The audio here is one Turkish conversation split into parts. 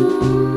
you.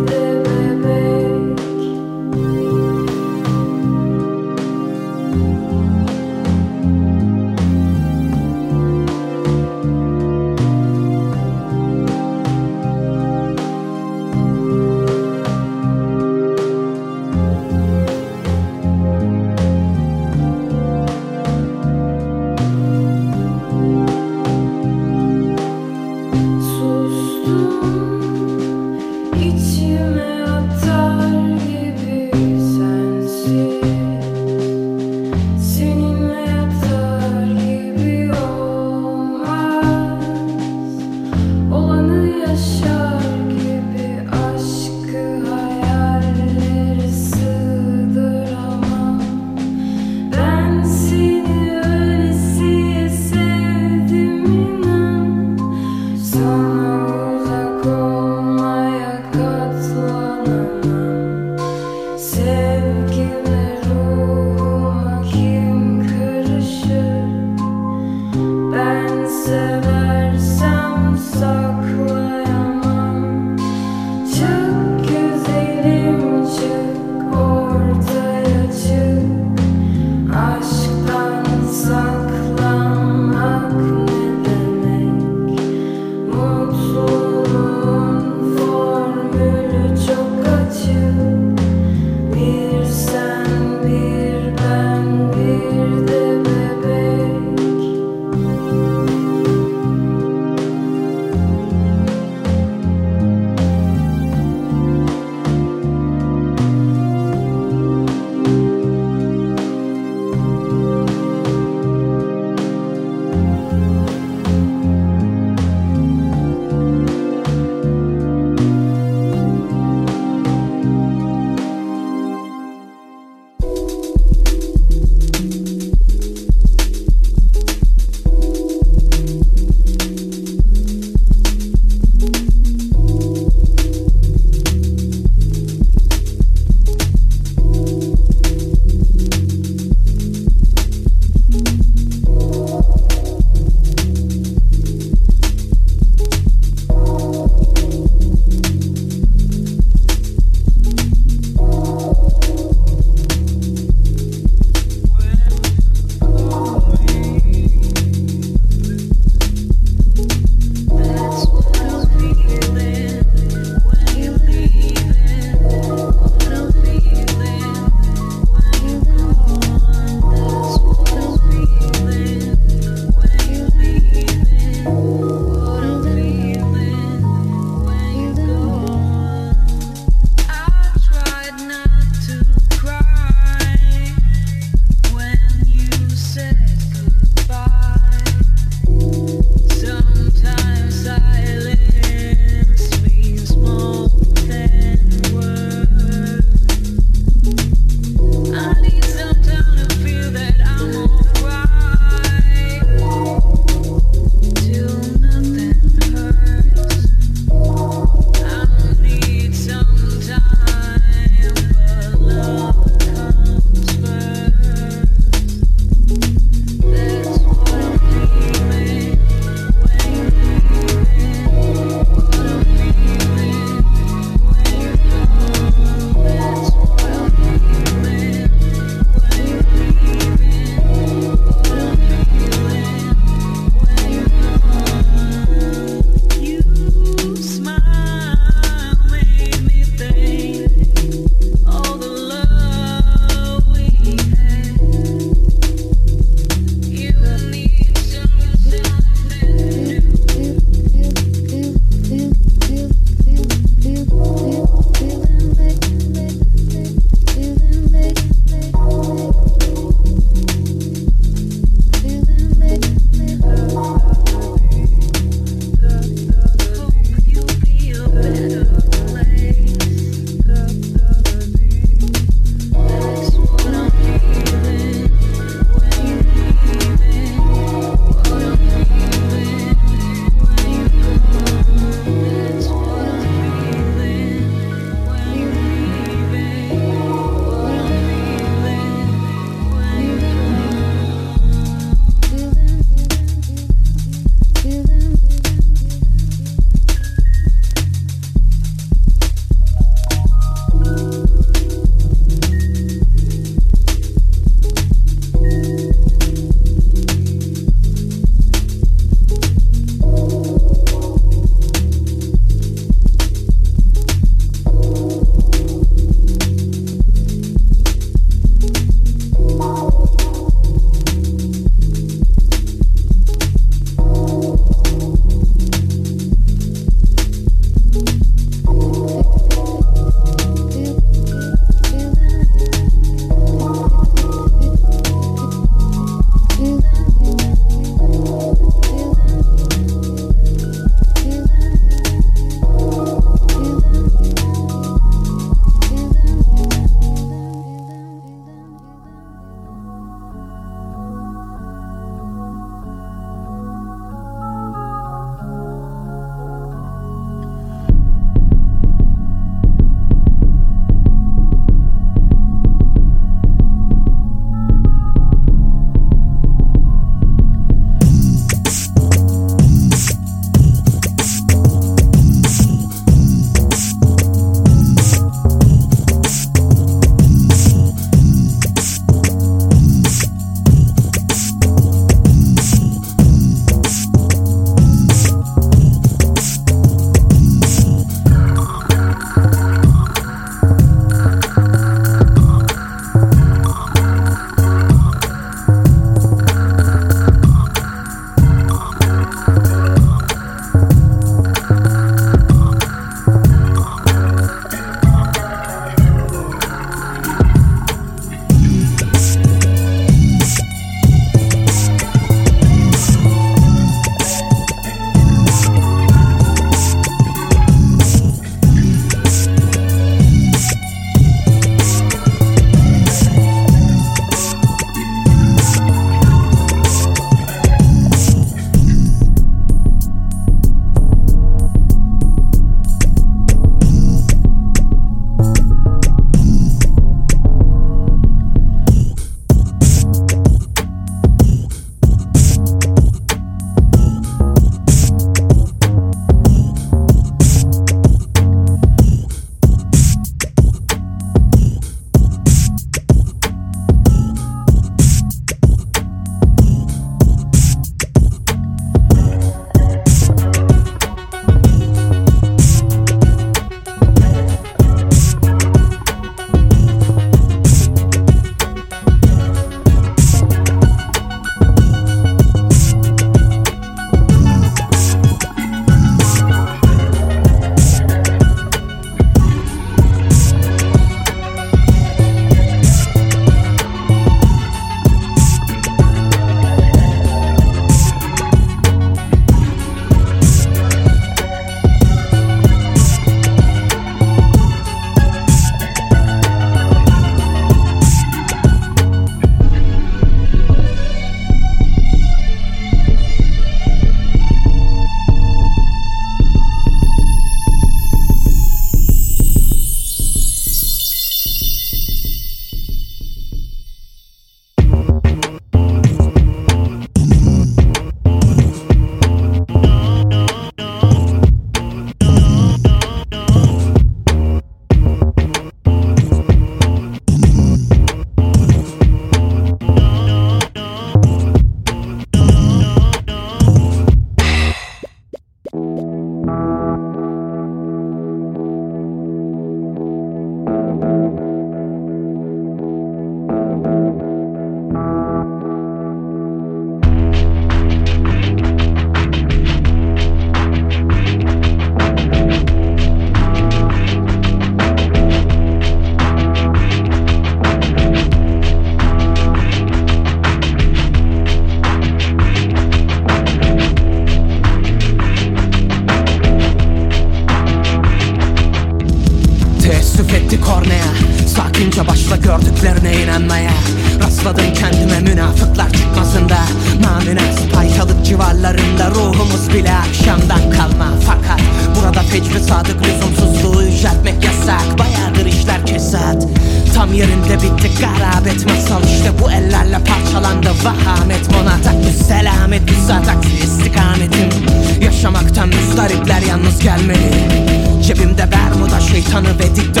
Cebimde Bermuda şeytanı ve dikdörtgen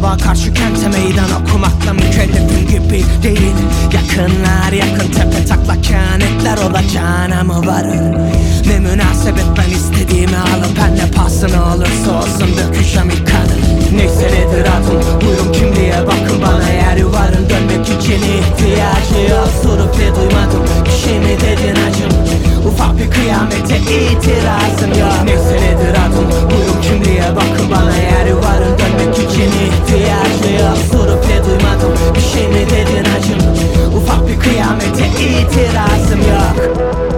Sabah karşı kente meydan okumakla mükellefim gibi değil. Yakınlar yakın tepe taklak kehanetler olacağına mı varır? Ne münasebet ben istediğimi alıp her ne pahasına olursa olsun döküşem ilk kadın Neyse nedir adım buyurun kim diye bakın. Bana yer yuvarın dönmek için ihtiyacı yok. Sorup ne duymadım kişi şey mi dedin acım? Ufak bir kıyamete itirazım yok. Neyse nedir adım buyurun kim diye bakın. Bana yer yuvarın dönmek için ihtiyacı diye açlıyım Sorup ne duymadım. Bir şey mi dedin acım? Ufak bir kıyamete itirazım yok.